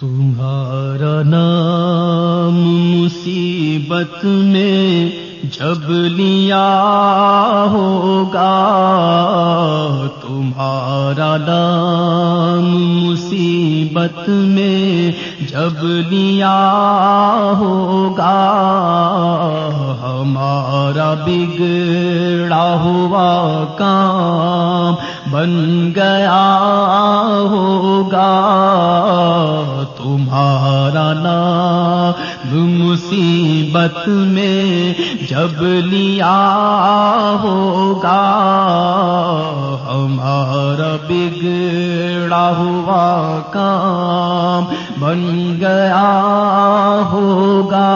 تمہارا نام مصیبت میں جب لیا ہوگا، تمہارا نام مصیبت میں جب لیا ہوگا، ہمارا بگڑا ہوا کام بن گیا ہوگا۔ تمہارا نام مصیبت میں جب لیا ہوگا، ہمارا بگڑا ہوا کام بن گیا ہوگا۔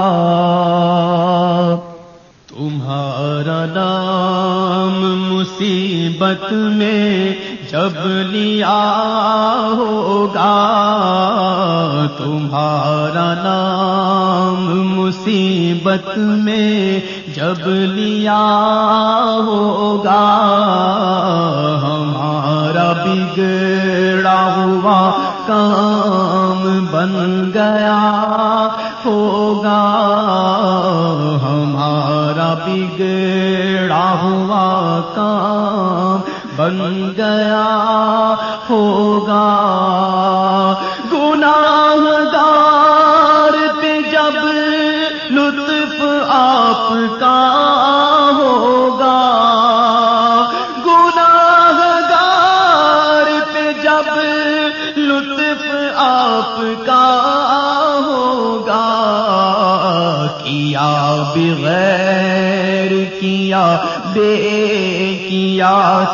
تمہارا نام مصیبت میں جب لیا ہوگا تمہارا نام مصیبت میں، جب لیا ہوگا ہمارا بگڑا ہوا کام بن گیا ہوگا، ہمارا بگڑا ہوا کام بن گیا ہوگا۔ گناہ گار پہ جب لطف آپ کا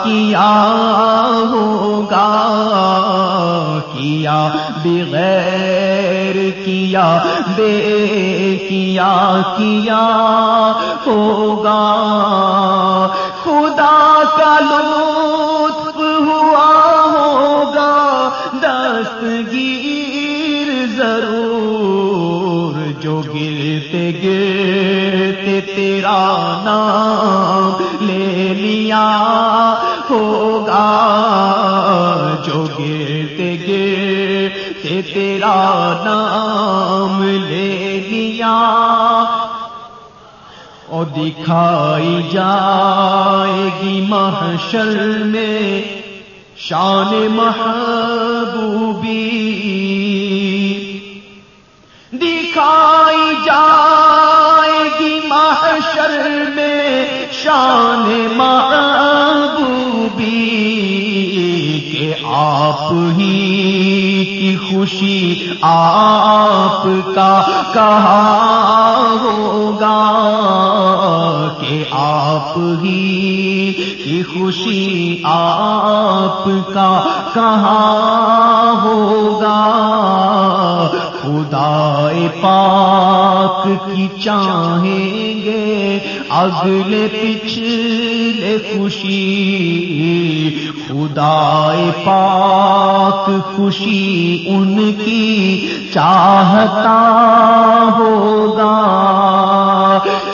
کیا ہوگا؟ کیا بغیر کیا بے کیا کیا ہوگا؟ خدا کا لطف تیرا نام لے لیا ہوگا۔ جو گرتے گرتے تیرا نام لے لیا۔ اور دکھائی جائے گی محشر میں شان محبوبی۔ شان محبوبی کہ آپ ہی کی خوشی آپ کا کہا ہوگا کہ آپ ہی کی خوشی آپ کا کہاں ہوگا خدا پاک کی چاہیں گے اگلے پچھلے خوشی خدا پاک خوشی ان کی چاہتا ہوگا۔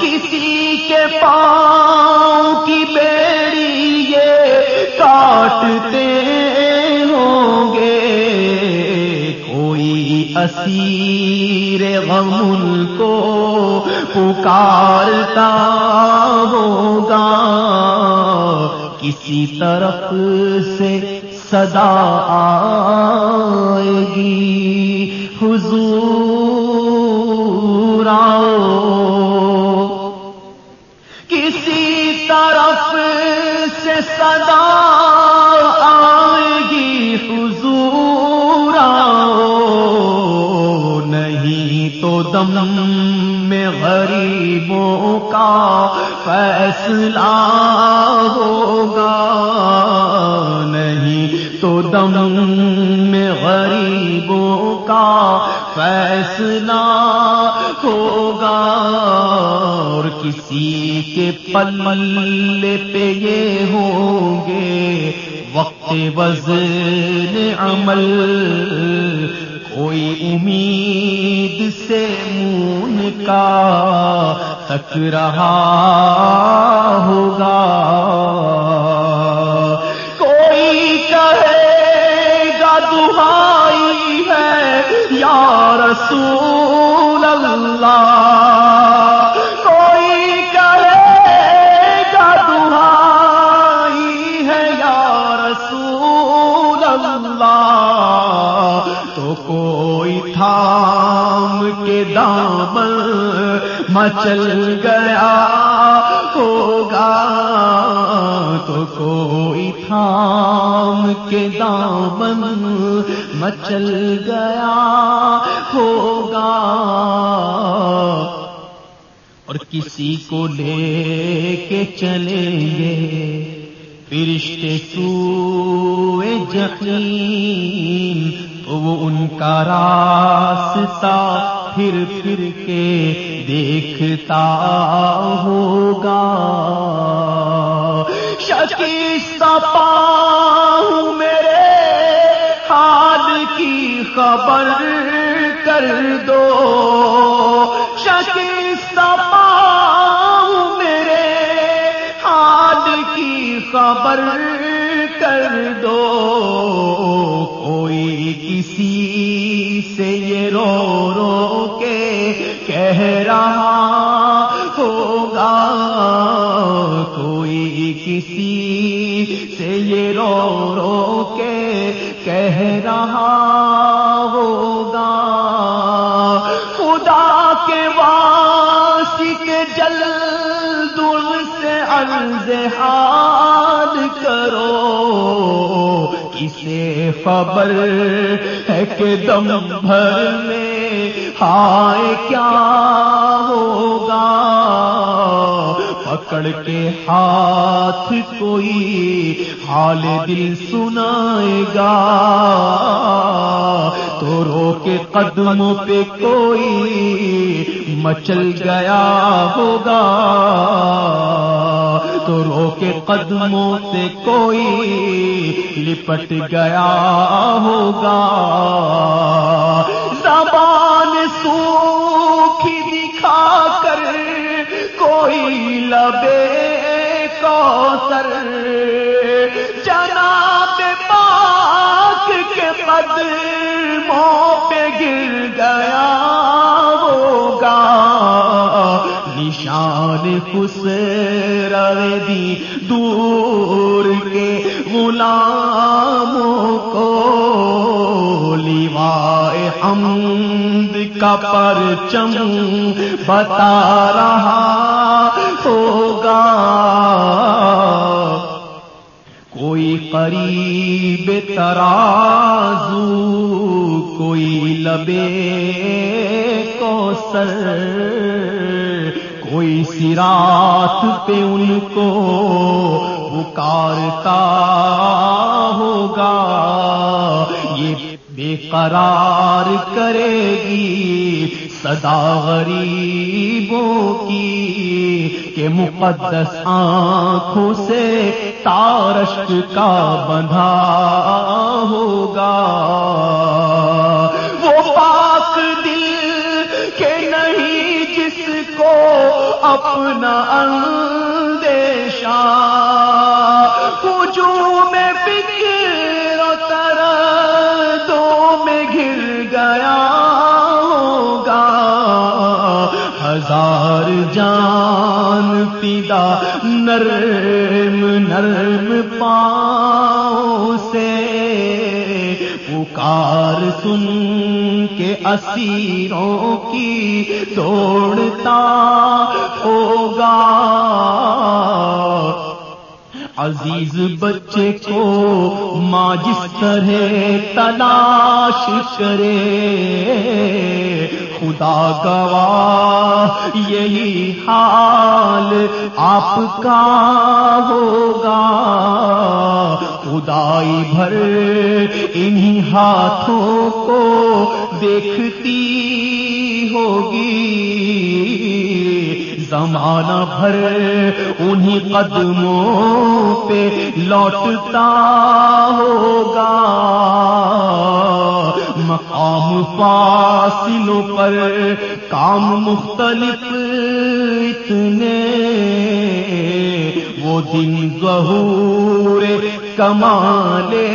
کسی کے پاؤں کی بیڑی یہ کاٹتے ہوں گے۔ کوئی اسیر پکارتا ہوگا۔ کسی طرف سے صدا آئے گی۔ حضور آؤ کسی طرف سے صدا آئے گی۔ حضور آؤ نہیں تو دم غریبوں کا فیصلہ ہوگا۔ نہیں تو دم میں غریبوں کا فیصلہ ہوگا۔ اور کسی کے پل پہ یہ ہوں گے، وقت وزن عمل کوئی امید سے مون کا تک رہا ہوگا۔ کوئی کہے گا دہائی ہے، یا رسول اللہ۔ مچل گیا ہوگا تو کوئی تھام کے دامن مچل گیا ہوگا اور کسی کو لے کے چلیں گے فرشتے سوئے جخیم تو وہ ان کا راستہ پھر پھر کے دیکھتا ہوگا۔ شکیستہ پاؤں میرے حال کی خبر کر دو۔ شکیستہ پاؤں میرے حال کی خبر کر دو۔ کوئی کسی سے یہ رو کہہ رہا ہوگا کوئی کسی سے یہ رو رو کے کہہ رہا ہوگا؟ خدا کے واسط جلد ان سے عرض حال کرو، کسے خبر ہے کہ دم بھر میں ہائے کیا ہوگا؟ پکڑ کے ہاتھ کوئی حال دل سنائے گا۔ تو رو کے قدموں پہ کوئی مچل گیا ہوگا۔ تو رو کے قدموں سے کوئی لپٹ گیا ہوگا۔ زبان سوکھی دکھا کر کوئی لبے کوثر۔ جناب پاک کے قدموں پہ گر گیا ہوگا نشان خوش دی دور کے غلاموں کو لیوائے حمد کا پرچم بتا رہا ہوگا۔ کوئی قریب ترازو، کوئی لبے کو سر کوئی سرات پہ ان کو پکارتا ہوگا۔ یہ بے قرار کرے گی صدا غریبوں کی کہ مقدس آنکھوں سے تارشک کا بندھا ہوگا۔ وہ پاک دل کے نہیں جس کو اپنا نرم نرم پاؤں سے پکار سن کے اسیروں کی دوڑتا ہوگا۔ عزیز بچے کو ماں جس طرح تلاش کرے خدا گواہ، یہی حال آپ کا ہوگا۔ خدائی بھر انہی ہاتھوں کو دیکھتی ہوگی۔ زمانہ بھر انہی قدموں پہ لوٹتا ہوگا۔ مقام فاصلوں پر کام مختلف اتنے وہ دن ظہور کمالے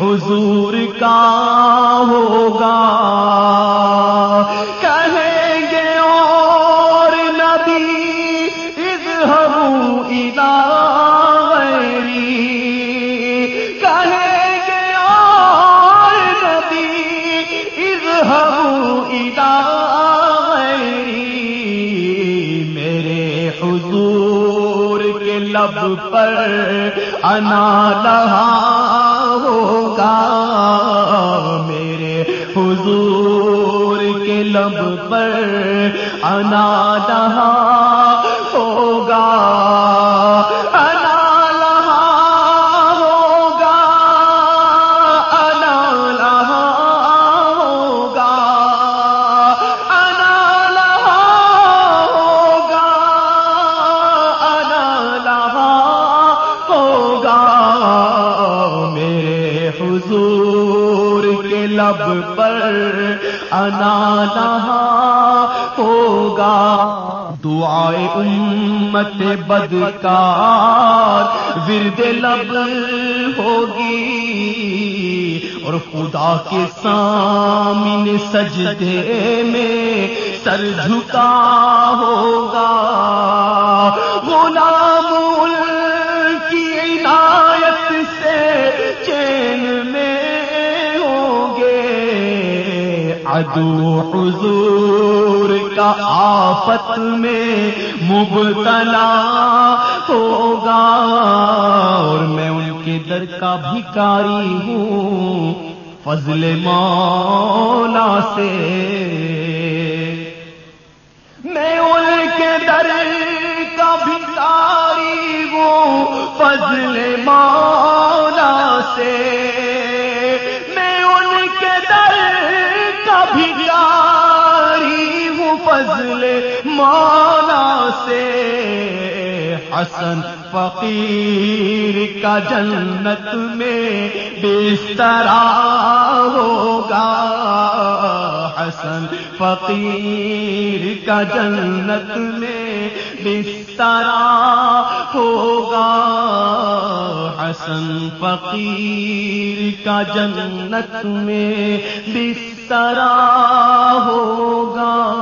حضور کا ہوگا۔ میرے حضور کے لب پر انا لہا ہوگا۔ میرے حضور کے لب پر انا لہا ہوگا۔ انا ہوگا۔ دعائے امت بدکار ورد لب ہوگی۔ اور خدا کے سامنے سجدے میں سر جھکا ہوگا۔ غلام عدو حضور کا آفت میں مبتلا ہوگا اور میں ان کے در کا بھکاری ہوں فضل مولا سے۔ میں ان کے در کا بھکاری ہوں فضل مولا سے۔ مولا سے حسن فقیر کا جنت میں بسترا ہوگا۔ حسن فقیر کا جنت میں بسترا ہوگا۔ حسن فقیر کا جنت میں بسترا ہوگا۔